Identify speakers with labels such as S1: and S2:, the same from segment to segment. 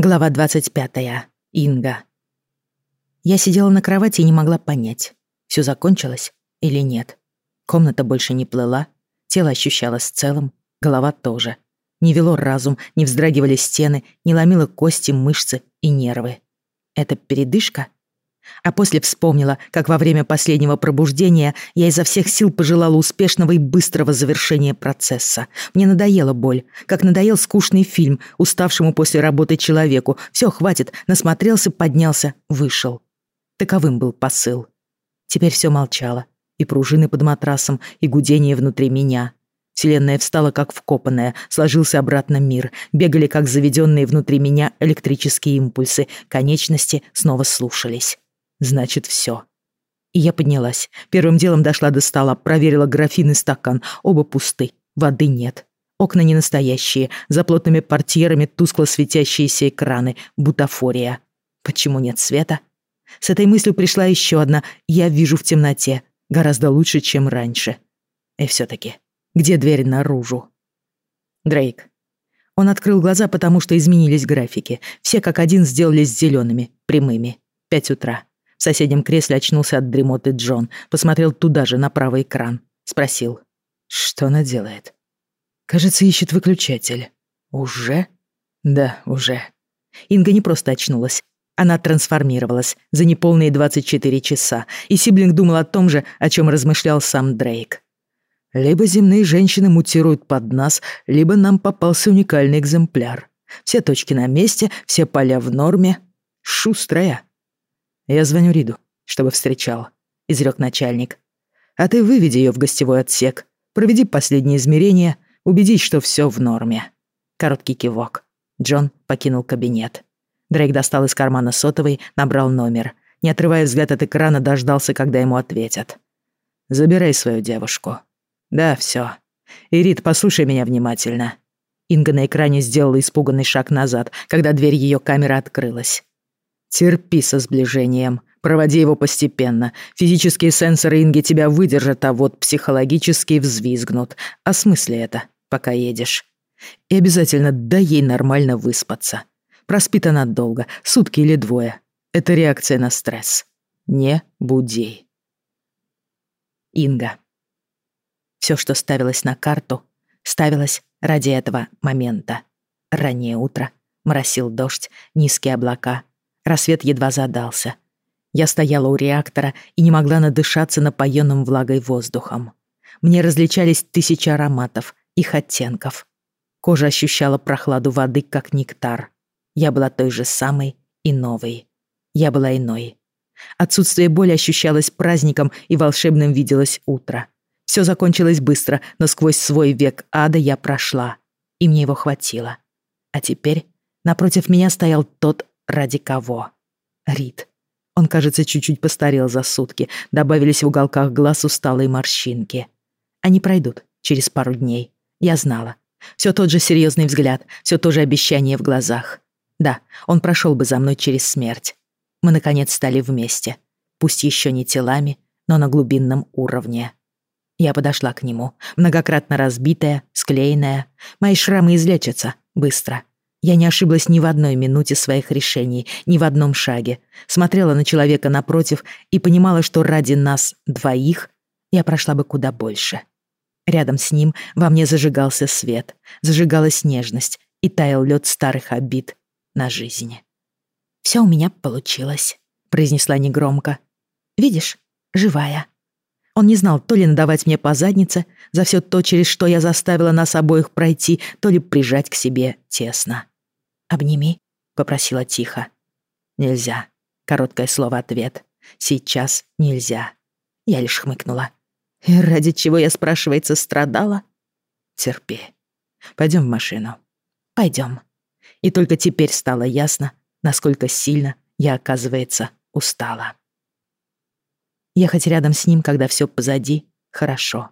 S1: Глава 25. Инга. Я сидела на кровати и не могла понять, все закончилось или нет. Комната больше не плыла, тело ощущалось целым, голова тоже. Не вело разум, не вздрагивали стены, не ломило кости, мышцы и нервы. Это передышка? А после вспомнила, как во время последнего пробуждения я изо всех сил пожелала успешного и быстрого завершения процесса. Мне надоела боль, как надоел скучный фильм, уставшему после работы человеку. Все, хватит, насмотрелся, поднялся, вышел. Таковым был посыл. Теперь все молчало. И пружины под матрасом, и гудение внутри меня. Вселенная встала как вкопанная, сложился обратно мир. Бегали, как заведенные внутри меня электрические импульсы. Конечности снова слушались. Значит, все. И я поднялась. Первым делом дошла до стола, проверила графин и стакан. Оба пусты. Воды нет. Окна не настоящие. За плотными портьерами тускло светящиеся экраны. Бутафория. Почему нет света? С этой мыслью пришла еще одна. Я вижу в темноте. Гораздо лучше, чем раньше. И все-таки, где дверь наружу? Дрейк. Он открыл глаза, потому что изменились графики. Все как один сделались зелеными, прямыми. Пять утра. Соседнем кресле очнулся от дремоты Джон, посмотрел туда же, на правый экран. Спросил. «Что она делает?» «Кажется, ищет выключатель». «Уже?» «Да, уже». Инга не просто очнулась. Она трансформировалась за неполные 24 часа, и Сиблинг думал о том же, о чем размышлял сам Дрейк. «Либо земные женщины мутируют под нас, либо нам попался уникальный экземпляр. Все точки на месте, все поля в норме. Шустрая». «Я звоню Риду, чтобы встречал», — изрек начальник. «А ты выведи ее в гостевой отсек, проведи последние измерения, убедись, что все в норме». Короткий кивок. Джон покинул кабинет. Дрейк достал из кармана сотовый, набрал номер. Не отрывая взгляд от экрана, дождался, когда ему ответят. «Забирай свою девушку». «Да, все. Ирит, послушай меня внимательно». Инга на экране сделала испуганный шаг назад, когда дверь ее камеры открылась. Терпи со сближением. Проводи его постепенно. Физические сенсоры Инги тебя выдержат, а вот психологические взвизгнут. Смысле это, пока едешь? И обязательно дай ей нормально выспаться. Проспит она долго, сутки или двое. Это реакция на стресс. Не буди. Инга. Все, что ставилось на карту, ставилось ради этого момента. Раннее утро, моросил дождь, низкие облака — Рассвет едва задался. Я стояла у реактора и не могла надышаться напоенным влагой воздухом. Мне различались тысячи ароматов, их оттенков. Кожа ощущала прохладу воды, как нектар. Я была той же самой и новой. Я была иной. Отсутствие боли ощущалось праздником и волшебным виделось утро. Все закончилось быстро, но сквозь свой век ада я прошла. И мне его хватило. А теперь напротив меня стоял тот Ради кого? Рид. Он, кажется, чуть-чуть постарел за сутки. Добавились в уголках глаз усталые морщинки. Они пройдут через пару дней. Я знала. Все тот же серьезный взгляд, все то же обещание в глазах. Да, он прошел бы за мной через смерть. Мы, наконец, стали вместе. Пусть еще не телами, но на глубинном уровне. Я подошла к нему, многократно разбитая, склеенная. Мои шрамы излечатся быстро. Я не ошиблась ни в одной минуте своих решений, ни в одном шаге. Смотрела на человека напротив и понимала, что ради нас двоих я прошла бы куда больше. Рядом с ним во мне зажигался свет, зажигалась нежность и таял лед старых обид на жизни. «Все у меня получилось», — произнесла негромко. «Видишь, живая». Он не знал, то ли надавать мне по заднице за все то, через что я заставила нас обоих пройти, то ли прижать к себе тесно. «Обними», — попросила тихо. «Нельзя». Короткое слово ответ. «Сейчас нельзя». Я лишь хмыкнула. «И ради чего я, спрашивается, страдала?» «Терпи. Пойдем в машину». «Пойдем». И только теперь стало ясно, насколько сильно я, оказывается, устала. Ехать рядом с ним, когда все позади, хорошо.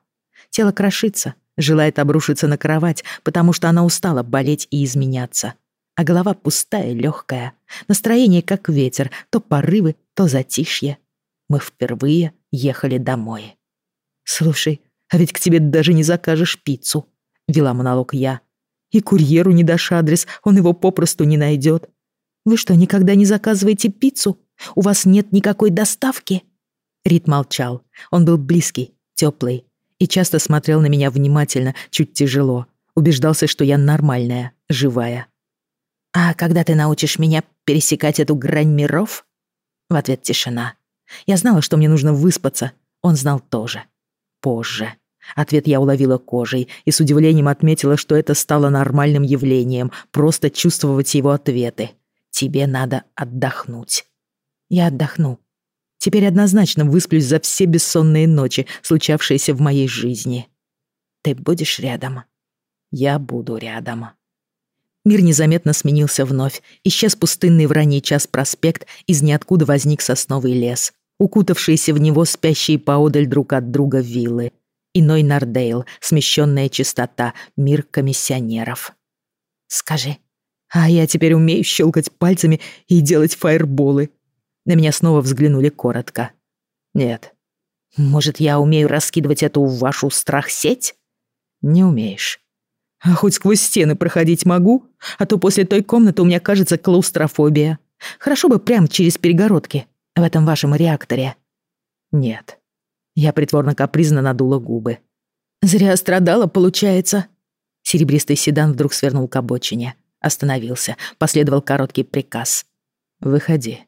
S1: Тело крошится, желает обрушиться на кровать, потому что она устала болеть и изменяться. А голова пустая, легкая. Настроение как ветер, то порывы, то затишье. Мы впервые ехали домой. «Слушай, а ведь к тебе даже не закажешь пиццу», — вела монолог я. «И курьеру не дашь адрес, он его попросту не найдет. Вы что, никогда не заказываете пиццу? У вас нет никакой доставки?» Рид молчал. Он был близкий, теплый и часто смотрел на меня внимательно, чуть тяжело. Убеждался, что я нормальная, живая. «А когда ты научишь меня пересекать эту грань миров?» В ответ тишина. Я знала, что мне нужно выспаться. Он знал тоже. Позже. Ответ я уловила кожей и с удивлением отметила, что это стало нормальным явлением, просто чувствовать его ответы. Тебе надо отдохнуть. Я отдохну. Теперь однозначно высплюсь за все бессонные ночи, случавшиеся в моей жизни. Ты будешь рядом. Я буду рядом. Мир незаметно сменился вновь. Исчез пустынный в ранний час проспект, из ниоткуда возник сосновый лес. Укутавшиеся в него спящие поодаль друг от друга виллы. Иной Нардейл, смещенная чистота, мир комиссионеров. «Скажи, а я теперь умею щелкать пальцами и делать фаерболы?» На меня снова взглянули коротко. «Нет». «Может, я умею раскидывать эту вашу страх-сеть?» «Не умеешь». «А хоть сквозь стены проходить могу? А то после той комнаты у меня кажется клаустрофобия. Хорошо бы прямо через перегородки в этом вашем реакторе». «Нет». Я притворно капризно надула губы. «Зря страдала, получается». Серебристый седан вдруг свернул к обочине. Остановился. Последовал короткий приказ. «Выходи».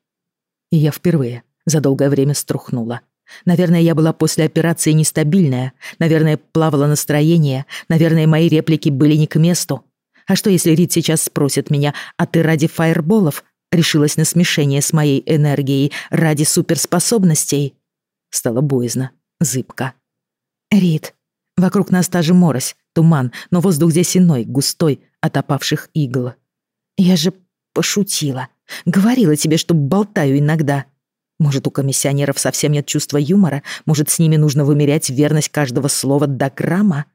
S1: И я впервые за долгое время струхнула. Наверное, я была после операции нестабильная. Наверное, плавало настроение. Наверное, мои реплики были не к месту. А что, если Рид сейчас спросит меня, а ты ради фаерболов решилась на смешение с моей энергией ради суперспособностей? Стало боязно зыбко. «Рит, вокруг нас та же морось, туман, но воздух здесь иной, густой, от опавших игл. Я же пошутила. Говорила тебе, что болтаю иногда. Может, у комиссионеров совсем нет чувства юмора? Может, с ними нужно вымерять верность каждого слова до грамма?»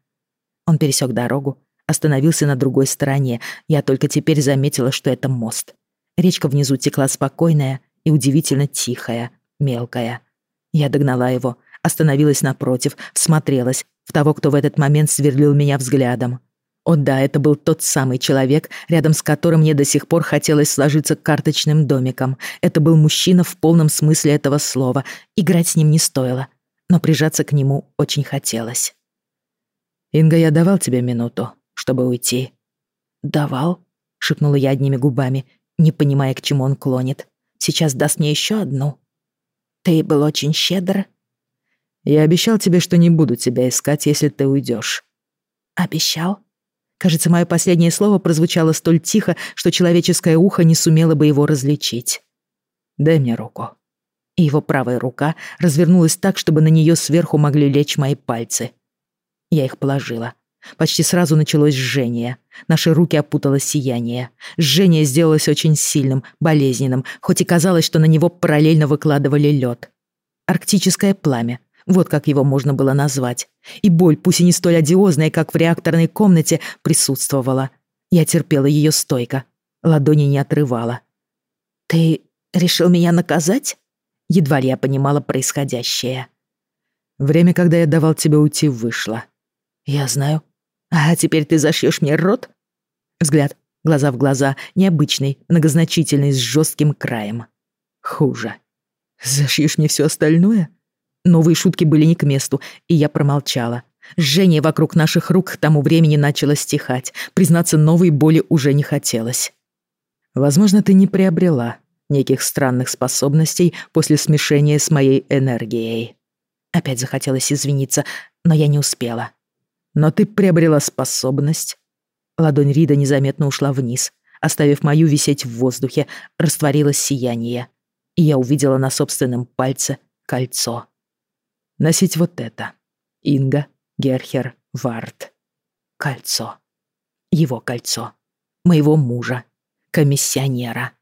S1: Он пересек дорогу, остановился на другой стороне. Я только теперь заметила, что это мост. Речка внизу текла спокойная и удивительно тихая, мелкая. Я догнала его, остановилась напротив, всмотрелась в того, кто в этот момент сверлил меня взглядом. О да, это был тот самый человек, рядом с которым мне до сих пор хотелось сложиться карточным домиком. Это был мужчина в полном смысле этого слова. Играть с ним не стоило, но прижаться к нему очень хотелось. «Инга, я давал тебе минуту, чтобы уйти». «Давал?» — шепнула я одними губами, не понимая, к чему он клонит. «Сейчас даст мне еще одну». «Ты был очень щедр», я обещал тебе, что не буду тебя искать, если ты уйдешь. Обещал? Кажется, мое последнее слово прозвучало столь тихо, что человеческое ухо не сумело бы его различить. Дай мне руку. И его правая рука развернулась так, чтобы на нее сверху могли лечь мои пальцы. Я их положила. Почти сразу началось жжение. Наши руки опутало сияние. Жжение сделалось очень сильным, болезненным, хоть и казалось, что на него параллельно выкладывали лед. Арктическое пламя, вот как его можно было назвать. И боль, пусть и не столь одиозная, как в реакторной комнате, присутствовала. Я терпела ее стойко. Ладони не отрывала. «Ты решил меня наказать?» Едва ли я понимала происходящее. «Время, когда я давал тебе уйти, вышло». «Я знаю. А теперь ты зашьешь мне рот?» Взгляд, глаза в глаза, необычный, многозначительный, с жестким краем. «Хуже. Зашьешь мне все остальное?» Новые шутки были не к месту, и я промолчала. Жжение вокруг наших рук к тому времени начало стихать. Признаться, новой боли уже не хотелось. Возможно, ты не приобрела неких странных способностей после смешения с моей энергией. Опять захотелось извиниться, но я не успела. Но ты приобрела способность. Ладонь Рида незаметно ушла вниз, оставив мою висеть в воздухе, растворилось сияние. И я увидела на собственном пальце кольцо носить вот это. Инга Герхер Варт. Кольцо. Его кольцо. Моего мужа. Комиссионера.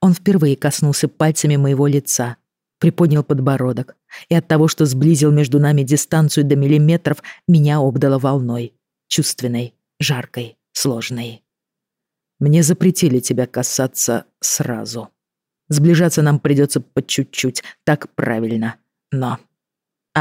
S1: Он впервые коснулся пальцами моего лица, приподнял подбородок, и от того, что сблизил между нами дистанцию до миллиметров, меня обдало волной. Чувственной, жаркой, сложной. Мне запретили тебя касаться сразу. Сближаться нам придется по чуть-чуть, так правильно. Но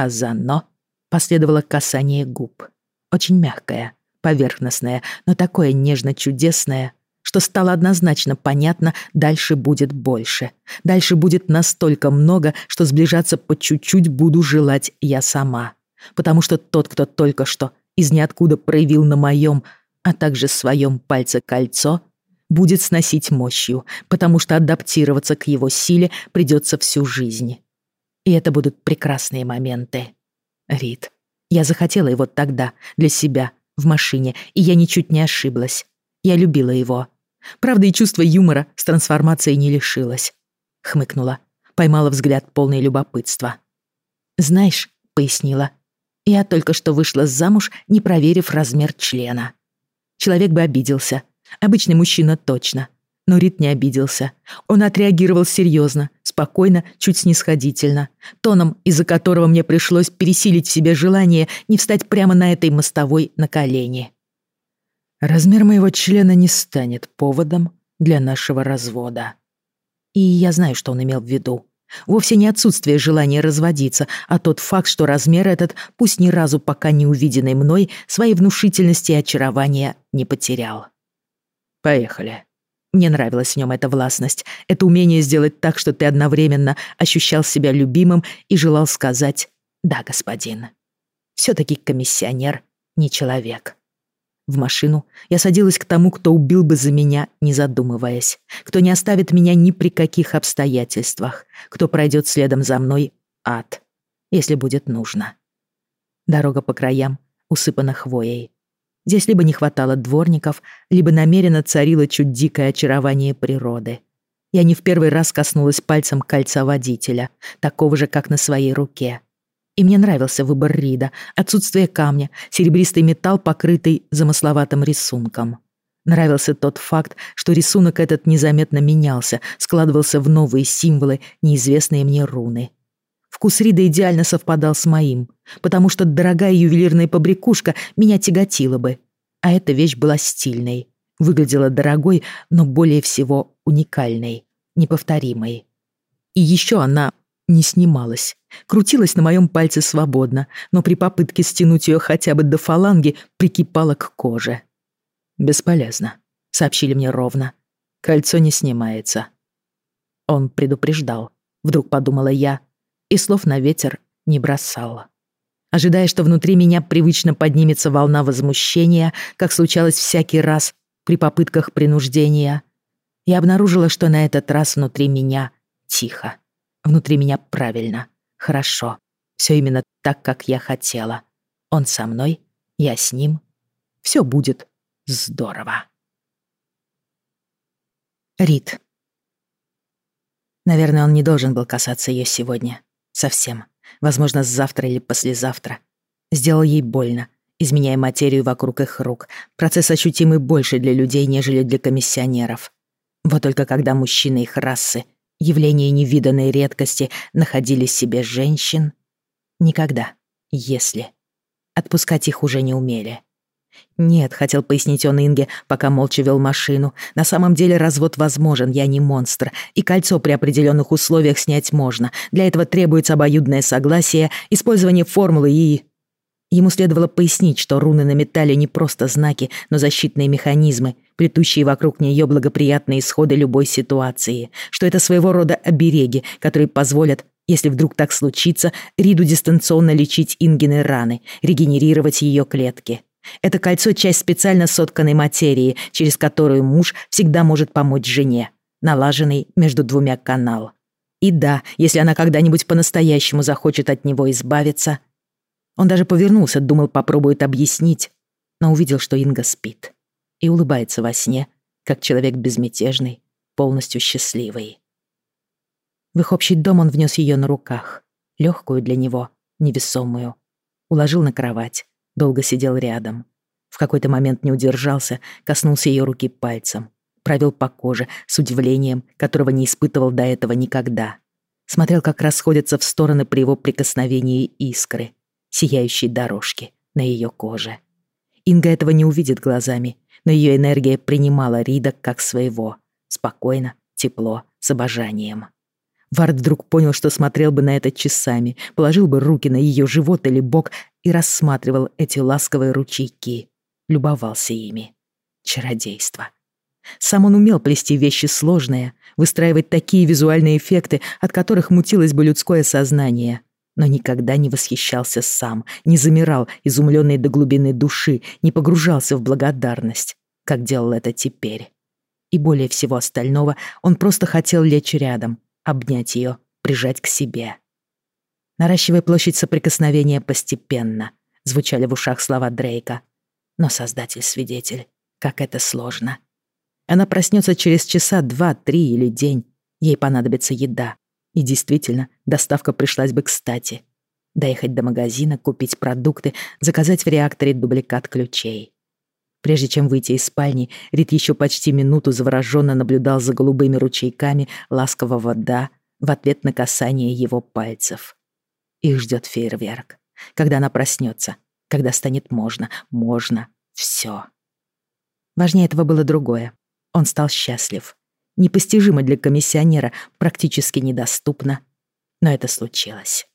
S1: а за «но» последовало касание губ. Очень мягкое, поверхностное, но такое нежно-чудесное, что стало однозначно понятно, дальше будет больше. Дальше будет настолько много, что сближаться по чуть-чуть буду желать я сама. Потому что тот, кто только что из ниоткуда проявил на моем, а также своем пальце кольцо, будет сносить мощью, потому что адаптироваться к его силе придется всю жизнь. И это будут прекрасные моменты. Рид. Я захотела его тогда, для себя, в машине, и я ничуть не ошиблась. Я любила его. Правда, и чувство юмора с трансформацией не лишилась. Хмыкнула, поймала взгляд полный любопытства. «Знаешь», — пояснила, — «я только что вышла замуж, не проверив размер члена». Человек бы обиделся. Обычный мужчина точно. Но Рид не обиделся. Он отреагировал серьезно, спокойно, чуть снисходительно. Тоном, из-за которого мне пришлось пересилить в себе желание не встать прямо на этой мостовой на колени. Размер моего члена не станет поводом для нашего развода. И я знаю, что он имел в виду. Вовсе не отсутствие желания разводиться, а тот факт, что размер этот, пусть ни разу пока не увиденный мной, своей внушительности и очарования не потерял. Поехали. Мне нравилась в нем эта властность, это умение сделать так, что ты одновременно ощущал себя любимым и желал сказать «Да, господин». Все-таки комиссионер не человек. В машину я садилась к тому, кто убил бы за меня, не задумываясь, кто не оставит меня ни при каких обстоятельствах, кто пройдет следом за мной ад, если будет нужно. Дорога по краям усыпана хвоей. Здесь либо не хватало дворников, либо намеренно царило чуть дикое очарование природы. Я не в первый раз коснулась пальцем кольца водителя, такого же, как на своей руке — и мне нравился выбор Рида, отсутствие камня, серебристый металл, покрытый замысловатым рисунком. Нравился тот факт, что рисунок этот незаметно менялся, складывался в новые символы, неизвестные мне руны. Вкус Рида идеально совпадал с моим, потому что дорогая ювелирная побрякушка меня тяготила бы. А эта вещь была стильной, выглядела дорогой, но более всего уникальной, неповторимой. И еще она не снималась. Крутилась на моем пальце свободно, но при попытке стянуть ее хотя бы до фаланги прикипала к коже. «Бесполезно», — сообщили мне ровно. «Кольцо не снимается». Он предупреждал, вдруг подумала я, и слов на ветер не бросала. Ожидая, что внутри меня привычно поднимется волна возмущения, как случалось всякий раз при попытках принуждения, я обнаружила, что на этот раз внутри меня тихо. Внутри меня правильно, хорошо. Все именно так, как я хотела. Он со мной, я с ним. Все будет здорово. Рид. Наверное, он не должен был касаться ее сегодня. Совсем. Возможно, завтра или послезавтра. Сделал ей больно, изменяя материю вокруг их рук. Процесс ощутимый больше для людей, нежели для комиссионеров. Вот только когда мужчины их расы — явления невиданной редкости находили себе женщин? Никогда, если. Отпускать их уже не умели. «Нет», — хотел пояснить он Инге, пока молча вел машину. «На самом деле развод возможен, я не монстр, и кольцо при определенных условиях снять можно. Для этого требуется обоюдное согласие, использование формулы и...» Ему следовало пояснить, что руны на металле не просто знаки, но защитные механизмы, плетущие вокруг нее благоприятные исходы любой ситуации, что это своего рода обереги, которые позволят, если вдруг так случится, Риду дистанционно лечить Ингины раны, регенерировать ее клетки. Это кольцо — часть специально сотканной материи, через которую муж всегда может помочь жене, налаженный между двумя канал. И да, если она когда-нибудь по-настоящему захочет от него избавиться, он даже повернулся, думал, попробует объяснить, но увидел, что Инга спит и улыбается во сне, как человек безмятежный, полностью счастливый. В их общий дом он внес ее на руках, легкую для него, невесомую. Уложил на кровать, долго сидел рядом. В какой-то момент не удержался, коснулся ее руки пальцем, провел по коже с удивлением, которого не испытывал до этого никогда. Смотрел, как расходятся в стороны при его прикосновении искры, сияющей дорожки на ее коже. Инга этого не увидит глазами, но ее энергия принимала Рида как своего. Спокойно, тепло, с обожанием. Вард вдруг понял, что смотрел бы на это часами, положил бы руки на ее живот или бок и рассматривал эти ласковые ручейки. Любовался ими. Чародейство. Сам он умел плести вещи сложные, выстраивать такие визуальные эффекты, от которых мутилось бы людское сознание. Но никогда не восхищался сам, не замирал, изумленный до глубины души, не погружался в благодарность, как делал это теперь. И более всего остального он просто хотел лечь рядом, обнять ее, прижать к себе. Наращивая площадь соприкосновения постепенно, звучали в ушах слова Дрейка. Но Создатель-свидетель, как это сложно. Она проснется через часа два, три или день. Ей понадобится еда. И действительно, доставка пришлась бы кстати. Доехать до магазина, купить продукты, заказать в реакторе дубликат ключей. Прежде чем выйти из спальни, Рит еще почти минуту завороженно наблюдал за голубыми ручейками ласкового «да» в ответ на касание его пальцев. Их ждет фейерверк. Когда она проснется, когда станет можно, можно, все. Важнее этого было другое. Он стал счастлив. Непостижимо для комиссионера, практически недоступно. Но это случилось.